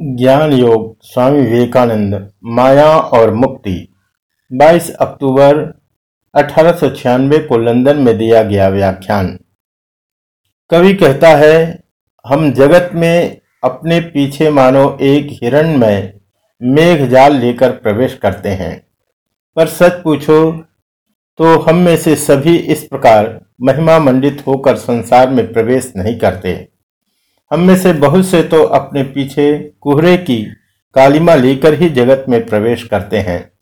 ज्ञान योग स्वामी विवेकानंद, माया और मुक्ति। 22 अक्टूबर अठारह सौ छियानवे को लंदन में दिया गया व्याख्यान। कवि कहता है, हम जगत में अपने पीछे मानो एक हिरण में मेघ जाल लेकर प्रवेश करते हैं। पर सच पूछो तो हम में से सभी इस प्रकार महिमा मंडित होकर संसार में प्रवेश नहीं करते। हम में से बहुत से तो अपने पीछे कुहरे की कालिमा लेकर ही जगत में प्रवेश करते हैं।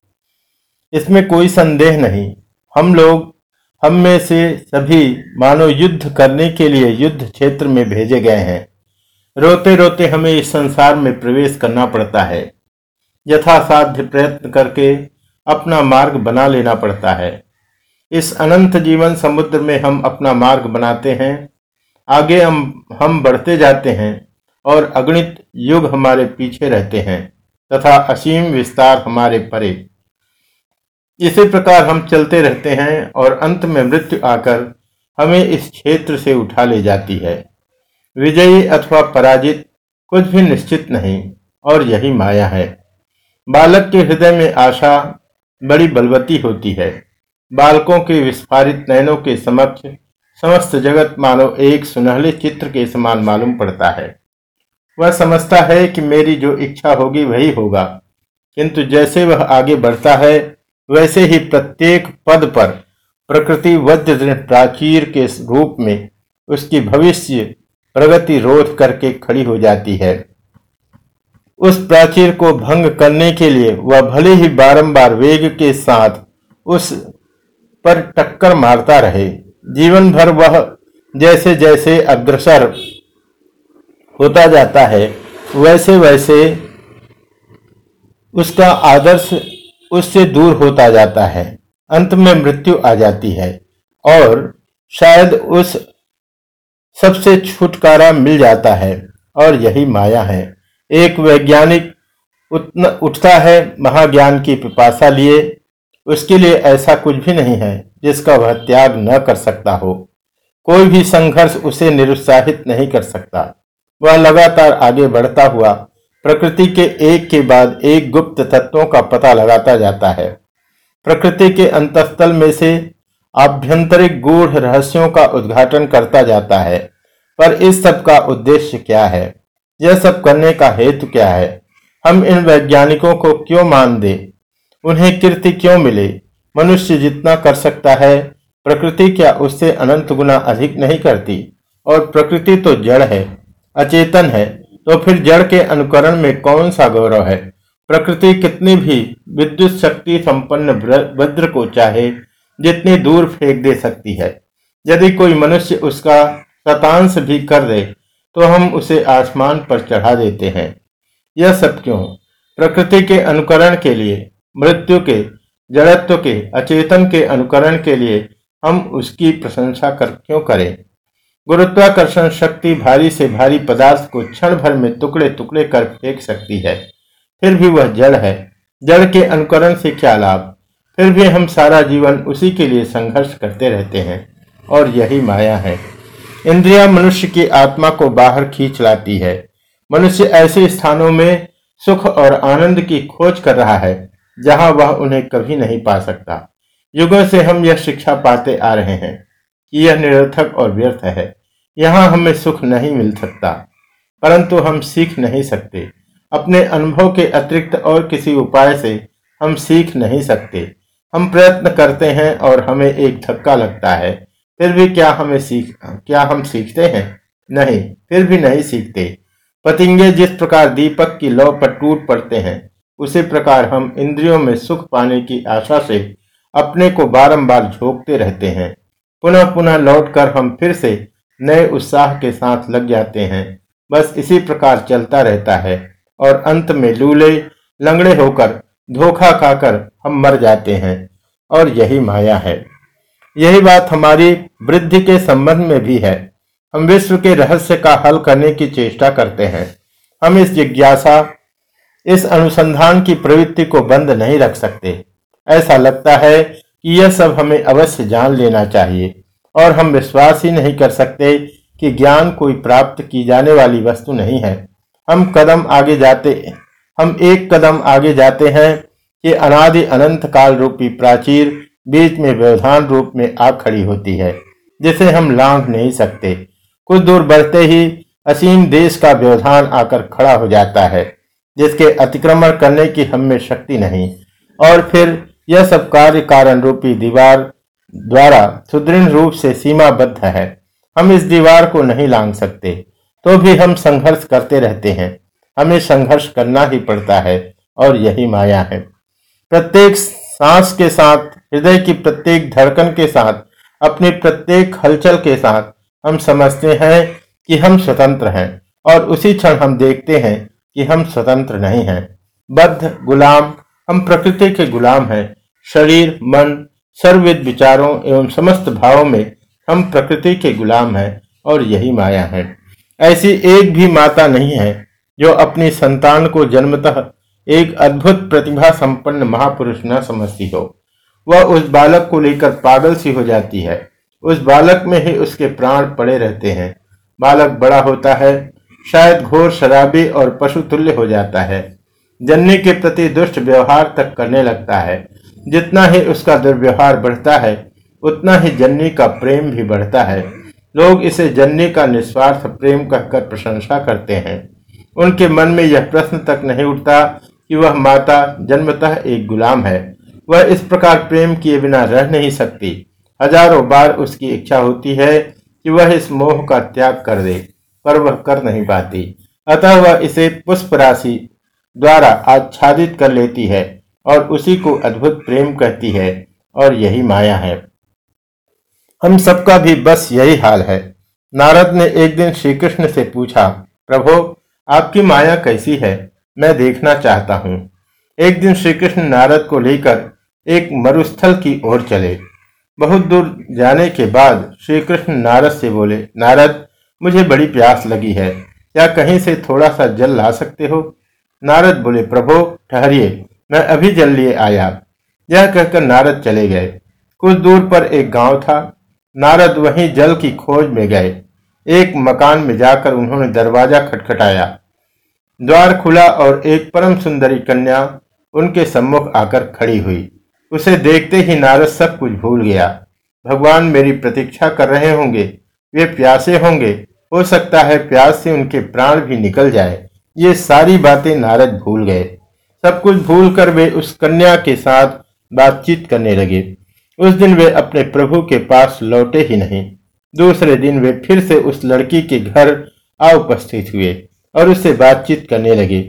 इसमें कोई संदेह नहीं। हम लोग, हम में से सभी मानो युद्ध करने के लिए युद्ध क्षेत्र में भेजे गए हैं। रोते रोते हमें इस संसार में प्रवेश करना पड़ता है। यथासाध्य प्रयत्न करके अपना मार्ग बना लेना पड़ता है। इस अनंत जीवन समुद्र में हम अपना मार्ग बनाते हैं। आगे हम हम बढ़ते जाते हैं और अगणित युग हमारे पीछे रहते हैं तथा असीम विस्तार हमारे परे। इसी प्रकार हम चलते रहते हैं और अंत में मृत्यु आकर हमें इस क्षेत्र से उठा ले जाती है। विजयी अथवा पराजित कुछ भी निश्चित नहीं और यही माया है। बालक के हृदय में आशा बड़ी बलवती होती है। बालकों के विस्फारित नयनों के समक्ष समस्त जगत मानो एक सुनहले चित्र के समान मालूम पड़ता है। वह समझता है कि मेरी जो इच्छा होगी वही होगा। किंतु जैसे वह आगे बढ़ता है, वैसे ही प्रत्येक पद पर प्रकृति प्राचीर के रूप में उसकी भविष्य प्रगति रोध करके खड़ी हो जाती है। उस प्राचीर को भंग करने के लिए वह भले ही बारंबार वेग के साथ उस पर टक्कर मारता रहे जीवन भर वह जैसे जैसे अग्रसर होता जाता है, वैसे वैसे उसका आदर्श उससे दूर होता जाता है। अंत में मृत्यु आ जाती है और शायद उस सबसे छुटकारा मिल जाता है और यही माया है। एक वैज्ञानिक उठता है, महाज्ञान की पिपासा लिए उसके लिए ऐसा कुछ भी नहीं है जिसका वह त्याग न कर सकता हो। कोई भी संघर्ष उसे निरुत्साहित नहीं कर सकता। वह लगातार आगे बढ़ता हुआ, प्रकृति के एक के बाद एक गुप्त तत्वों का पता लगाता जाता है। प्रकृति के अंतस्थल में से आभ्यंतरिक गूढ़ रहस्यों का उद्घाटन करता जाता है। पर इस सब का उद्देश्य क्या है? यह सब करने का हेतु क्या है? हम इन वैज्ञानिकों को क्यों मान दे? उन्हें कीर्ति क्यों मिले? मनुष्य जितना कर सकता है, प्रकृति क्या उससे अनंत गुना अधिक नहीं करती? और प्रकृति तो जड़ है, अचेतन है तो फिर जड़ के अनुकरण में कौन सा गौरव है? प्रकृति कितनी भी विद्युत शक्ति संपन्न वज्र को चाहे, जितनी दूर फेंक दे सकती है। यदि कोई मनुष्य उसका शतांश भी कर दे तो हम उसे आसमान पर चढ़ा देते हैं। यह सब क्यों? प्रकृति के अनुकरण के लिए मृत्यु के, जड़त्व के, अचेतन के अनुकरण के लिए हम उसकी प्रशंसा कर क्यों करें? गुरुत्वाकर्षण शक्ति भारी से भारी पदार्थ को क्षण भर में टुकड़े टुकड़े कर फेंक सकती है। फिर भी वह जड़ है। जड़ के अनुकरण से क्या लाभ? फिर भी हम सारा जीवन उसी के लिए संघर्ष करते रहते हैं और यही माया है। इंद्रिया मनुष्य की आत्मा को बाहर खींच लाती है। मनुष्य ऐसे स्थानों में सुख और आनंद की खोज कर रहा है जहाँ वह उन्हें कभी नहीं पा सकता। युगों से हम यह शिक्षा पाते आ रहे हैं कि यह निरर्थक और व्यर्थ है। यहाँ हमें सुख नहीं मिल सकता, परंतु हम सीख नहीं सकते। अपने अनुभव के अतिरिक्त और किसी उपाय से हम सीख नहीं सकते। हम प्रयत्न करते हैं और हमें एक धक्का लगता है, फिर भी क्या हमें सीख, क्या हम सीखते हैं? नहीं, फिर भी नहीं सीखते। पतिंगे जिस प्रकार दीपक की लौ पर टूट पड़ते हैं उसी प्रकार हम इंद्रियों में सुख पाने की आशा से अपने को बारंबार झोंकते रहते हैं। पुनः पुनः लौटकर हम फिर से नए उत्साह के साथ लग जाते हैं। बस इसी प्रकार चलता रहता है और अंत में लूले, लंगड़े होकर धोखा खाकर हम मर जाते हैं और यही माया है। यही बात हमारी वृद्धि के संबंध में भी है। हम विश्व के रहस्य का हल करने की चेष्टा करते हैं। हम इस जिज्ञासा इस अनुसंधान की प्रवृत्ति को बंद नहीं रख सकते। ऐसा लगता है कि यह सब हमें अवश्य जान लेना चाहिए, और हम विश्वास ही नहीं कर सकते कि ज्ञान कोई प्राप्त की जाने वाली वस्तु नहीं है। हम कदम आगे जाते, हम एक कदम आगे जाते हैं कि अनादि अनंत काल रूपी प्राचीर बीच में व्यवधान रूप में आ खड़ी होती है, जिसे हम लांघ नहीं सकते। कुछ दूर बढ़ते ही असीम देश का व्यवधान आकर खड़ा हो जाता है। जिसके अतिक्रमण करने की हम शक्ति नहीं। और फिर यह सब कार्य कारण रूपी दीवार द्वारा सुदृढ़ रूप से सीमाबद्ध है। हम इस दीवार को नहीं लांग सकते तो भी हम संघर्ष करते रहते हैं। हमें संघर्ष करना ही पड़ता है, और यही माया है। प्रत्येक सांस के साथ, हृदय की प्रत्येक धड़कन के साथ, अपने प्रत्येक हलचल के साथ हम समझते हैं कि हम स्वतंत्र हैं, और उसी क्षण हम देखते हैं कि हम स्वतंत्र नहीं हैं। बद्ध गुलाम, हम प्रकृति के गुलाम हैं। शरीर, मन, सर्वविद विचारों एवं समस्त भावों में हम प्रकृति के गुलाम हैं और यही माया है। ऐसी एक भी माता नहीं है जो अपनी संतान को जन्मतः एक अद्भुत प्रतिभा संपन्न महापुरुष न समझती हो। वह उस बालक को लेकर पागल सी हो जाती है। उस बालक में ही उसके प्राण पड़े रहते हैं। बालक बड़ा होता है शायद घोर शराबी और पशु तुल्य हो जाता है। जननी के प्रति दुष्ट व्यवहार तक करने लगता है। जितना ही उसका दुर्व्यवहार बढ़ता है, उतना ही जन्नी का प्रेम भी बढ़ता है। लोग इसे जन्नी का निस्वार्थ प्रेम कहकर प्रशंसा करते हैं। उनके मन में यह प्रश्न तक नहीं उठता कि वह माता जन्मतः एक गुलाम है। वह इस प्रकार प्रेम किए बिना रह नहीं सकती। हज़ारों बार उसकी इच्छा होती है कि वह इस मोह का त्याग कर दे। पर वह कर नहीं पाती। अतः वह इसे पुष्प राशि द्वारा आच्छादित कर लेती है और उसी को अद्भुत प्रेम कहती है और यही माया है। हम सबका भी बस यही हाल है। नारद ने एक दिन श्री कृष्ण से पूछा, प्रभो, आपकी माया कैसी है? मैं देखना चाहता हूँ। एक दिन श्री कृष्ण नारद को लेकर एक मरुस्थल की ओर चले। बहुत दूर जाने के बाद श्री कृष्ण नारद से बोले, नारद मुझे बड़ी प्यास लगी है। क्या कहीं से थोड़ा सा जल ला सकते हो? नारद बोले, प्रभो, ठहरिए। मैं अभी जल लिए आया यह कहकर नारद चले गए। कुछ दूर पर एक गाँव था। नारद वहीं जल की खोज में गए। एक मकान में जाकर उन्होंने दरवाज़ा खटखटाया। द्वार खुला और एक परम सुंदरी कन्या उनके सम्मुख आकर खड़ी हुई। उसे देखते ही नारद सब कुछ भूल गया। भगवान मेरी प्रतीक्षा कर रहे होंगे। वे प्यासे होंगे। हो सकता है प्यास से उनके प्राण भी निकल जाए। ये सारी बातें नारद भूल गए। सब कुछ भूल कर वे उस कन्या के साथ बातचीत करने लगे। उस दिन वे अपने प्रभु के पास लौटे ही नहीं। दूसरे दिन वे फिर से उस लड़की के घर आ उपस्थित हुए और उससे बातचीत करने लगे।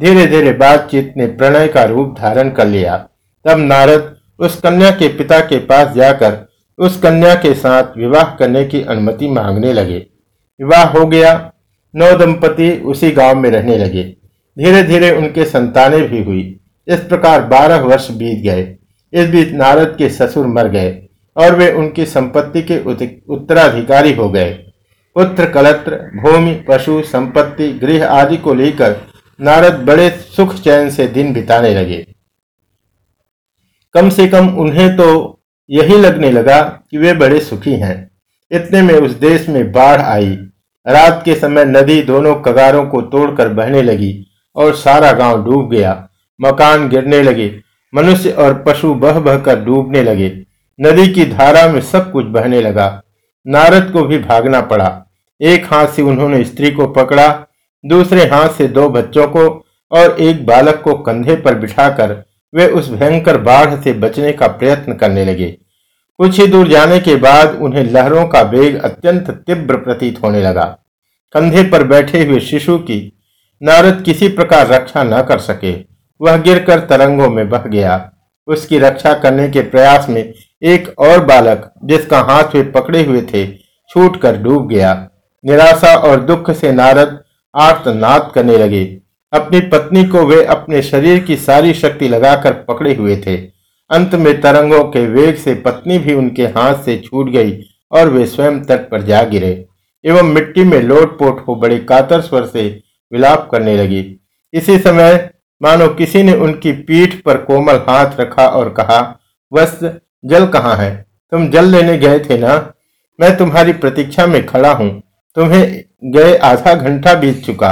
धीरे धीरे बातचीत ने प्रणय का रूप धारण कर लिया। तब नारद उस कन्या के पिता के पास जाकर उस कन्या के साथ विवाह करने की अनुमति मांगने लगे। विवाह हो गया। नौ दंपति उसी गाँव में रहने लगे। धीरे धीरे उनके संतानें भी हुई। इस प्रकार बारह वर्ष बीत गए। इस बीच नारद के ससुर मर गए और वे उनकी संपत्ति के उत्तराधिकारी हो गए। पुत्र, कलत्र, भूमि, पशु, संपत्ति, गृह आदि को लेकर नारद बड़े सुख चैन से दिन बिताने लगे। कम से कम उन्हें तो यही लगने लगा कि वे बड़े सुखी हैं। इतने में उस देश में बाढ़ आई। रात के समय नदी दोनों कगारों को तोड़कर बहने लगी और सारा गाँव डूब गया। मकान गिरने लगे। मनुष्य और पशु बह बहकर डूबने लगे। नदी की धारा में सब कुछ बहने लगा। नारद को भी भागना पड़ा। एक हाथ से उन्होंने स्त्री को पकड़ा, दूसरे हाथ से दो बच्चों को और एक बालक को कंधे पर बिठाकर वे उस भयंकर बाढ़ से बचने का प्रयत्न करने लगे। कुछ ही दूर जाने के बाद उन्हें लहरों का वेग अत्यंत तीव्र प्रतीत होने लगा। कंधे पर बैठे हुए शिशु की नारद किसी प्रकार रक्षा न कर सके। वह गिरकर तरंगों में बह गया। उसकी रक्षा करने के प्रयास में एक और बालक, जिसका हाथ वे पकड़े हुए थे, छूट कर डूब गया। निराशा और दुख से नारद आर्तनाद करने लगे। अपनी पत्नी को वे अपने शरीर की सारी शक्ति लगाकर पकड़े हुए थे। अंत में तरंगों के वेग से पत्नी भी उनके हाथ से छूट गई और वे स्वयं तट पर जा गिरे। एवं मिट्टी में लोटपोट हो बड़े कातर स्वर से विलाप करने लगी। इसी समय मानो किसी ने उनकी पीठ पर कोमल हाथ रखा और कहा, बस, जल कहाँ है? तुम जल लेने गए थे ना? मैं तुम्हारी प्रतीक्षा में खड़ा हूँ। तुम्हें गए आधा घंटा बीत चुका।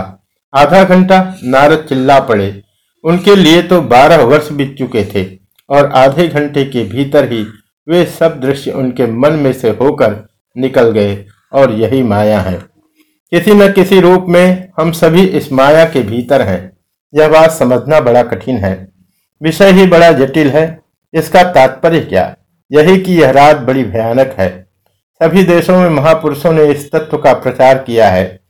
आधा घंटा? नारद चिल्ला पड़े। उनके लिए तो बारह वर्ष बीत चुके थे। और आधे घंटे के भीतर ही वे सब दृश्य उनके मन में से होकर निकल गए और यही माया है। किसी न किसी रूप में हम सभी इस माया के भीतर हैं। यह बात समझना बड़ा कठिन है। विषय ही बड़ा जटिल है। इसका तात्पर्य क्या? यही कि यह रात बड़ी भयानक है। सभी देशों में महापुरुषों ने इस तत्व का प्रचार किया है।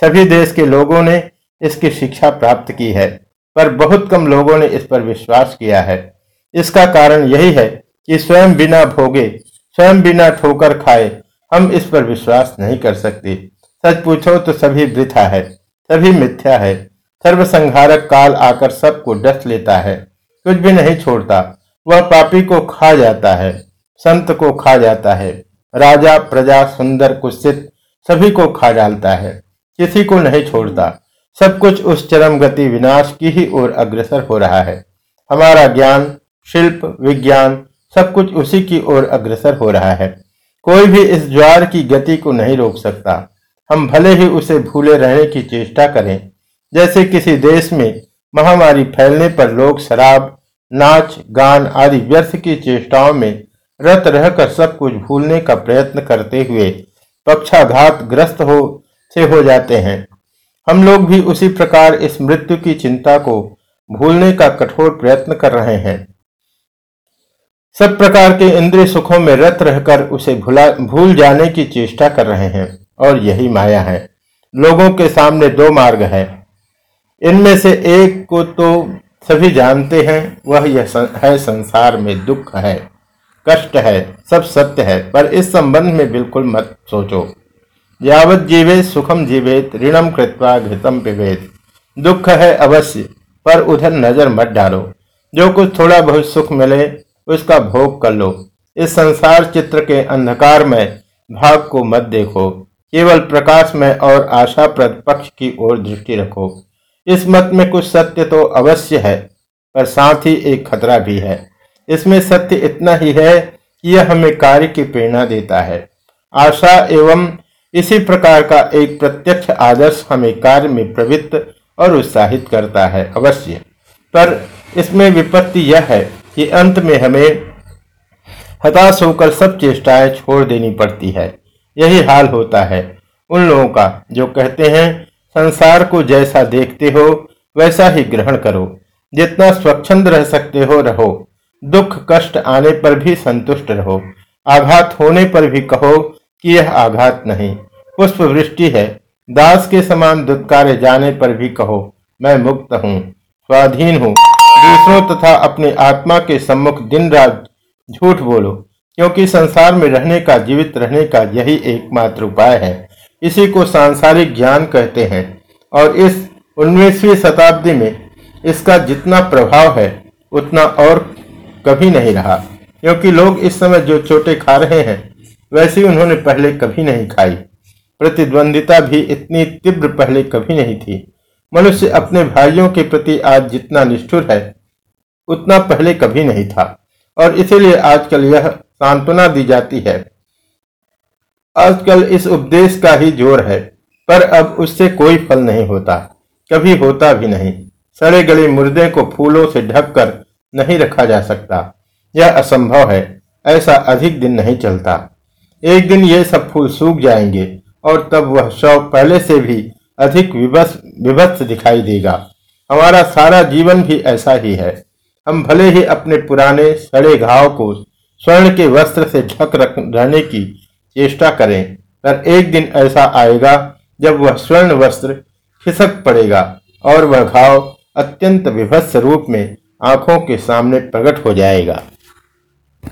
सभी देश के लोगों ने इसकी शिक्षा प्राप्त की है। पर बहुत कम लोगों ने इस पर विश्वास किया है। इसका कारण यही है कि स्वयं बिना भोगे, स्वयं बिना ठोकर खाए हम इस पर विश्वास नहीं कर सकते। सच पूछो तो सभी वृथा है, सभी मिथ्या है। सर्वसंहारक काल आकर सबको डस लेता है, कुछ भी नहीं छोड़ता। वह पापी को खा जाता है, संत को खा जाता है, राजा, प्रजा, सुंदर, कुत्सित, सभी को खा डालता है, किसी को नहीं छोड़ता। सब कुछ उस चरम गति विनाश की ही ओर अग्रसर हो रहा है। हमारा ज्ञान शिल्प, विज्ञान, सब कुछ उसी की ओर अग्रसर हो रहा है। कोई भी इस ज्वार की गति को नहीं रोक सकता। हम भले ही उसे भूले रहने की चेष्टा करें। जैसे किसी देश में महामारी फैलने पर लोग शराब, नाच, गान आदि व्यर्थ की चेष्टाओं में रत रहकर सब कुछ भूलने का प्रयत्न करते हुए पक्षाघात ग्रस्त हो, से हो जाते हैं। हम लोग भी उसी प्रकार इस मृत्यु की चिंता को भूलने का कठोर प्रयत्न कर रहे हैं। सब प्रकार के इंद्रिय सुखों में रत रहकर उसे भूला, भूल जाने की चेष्टा कर रहे हैं, और यही माया है। लोगों के सामने दो मार्ग है। इनमें से एक को तो सभी जानते हैं, वह यह है संसार में दुख है, कष्ट है, सब सत्य है, पर इस संबंध में बिल्कुल मत सोचो। यावत जीवे सुखम जीवेत, ऋणम कृत्वा घृतम पिवेत दुख है अवश्य, पर उधर नज़र मत डालो। जो कुछ थोड़ा बहुत सुख मिले उसका भोग कर लो। इस संसार चित्र के अंधकार में भाग को मत देखो। केवल प्रकाश में और आशाप्रद पक्ष की ओर दृष्टि रखो। इस मत में कुछ सत्य तो अवश्य है, पर साथ ही एक खतरा भी है। इसमें सत्य इतना ही है कि यह हमें कार्य की प्रेरणा देता है। आशा एवं इसी प्रकार का एक प्रत्यक्ष आदर्श हमें कार्य में प्रवृत्त और उत्साहित करता है अवश्य। पर इसमें विपत्ति यह है कि अंत में हमें हताश होकर सब चेष्टाएँ छोड़ देनी पड़ती है। यही हाल होता है। उन लोगों का जो कहते हैं, संसार को जैसा देखते हो, वैसा ही ग्रहण करो। जितना स्वच्छंद रह सकते हो, रहो। दुख, कष्ट आने पर भी संतुष्ट रहो। आघात होने पर भी कहो कि यह आघात नहीं। पुष्प वृष्टि है। दास के समान दुत्कारे जाने पर भी कहो, मैं मुक्त हूँ, स्वाधीन हूँ। दूसरों तथा अपने आत्मा के सम्मुख दिन रात झूठ बोलो, क्योंकि संसार में रहने का, जीवित रहने का यही एकमात्र उपाय है। इसी को सांसारिक ज्ञान कहते हैं। और इस उन्नीसवीं शताब्दी में इसका जितना प्रभाव है, उतना और कभी नहीं रहा। क्योंकि लोग इस समय जो चोटे खा रहे हैं, वैसी उन्होंने पहले कभी नहीं खाई। प्रतिद्वंदिता भी इतनी तीव्र पहले कभी नहीं थी। मनुष्य अपने भाइयों के प्रति आज जितना निष्ठुर है उतना पहले कभी नहीं था। और इसीलिए आजकल यह सांत्वना दी जाती है। आजकल इस उपदेश का ही ज़ोर है, पर अब उससे कोई फल नहीं होता। कभी होता भी नहीं। सड़े गले मुर्दे को फूलों से ढककर नहीं रखा जा सकता। यह असंभव है। ऐसा अधिक दिन नहीं चलता। एक दिन ये सब फूल सूख जाएँगे, और तब वह शव पहले से भी अधिक विभत्स दिखाई देगा। हमारा सारा जीवन भी ऐसा ही है। हम भले ही अपने पुराने सड़े घाव को स्वर्ण के वस्त्र से ढक रहने की चेष्टा करें, पर एक दिन ऐसा आएगा जब वह स्वर्ण वस्त्र खिसक पड़ेगा और वह घाव अत्यंत विभत्स रूप में आँखों के सामने प्रकट हो जाएगा।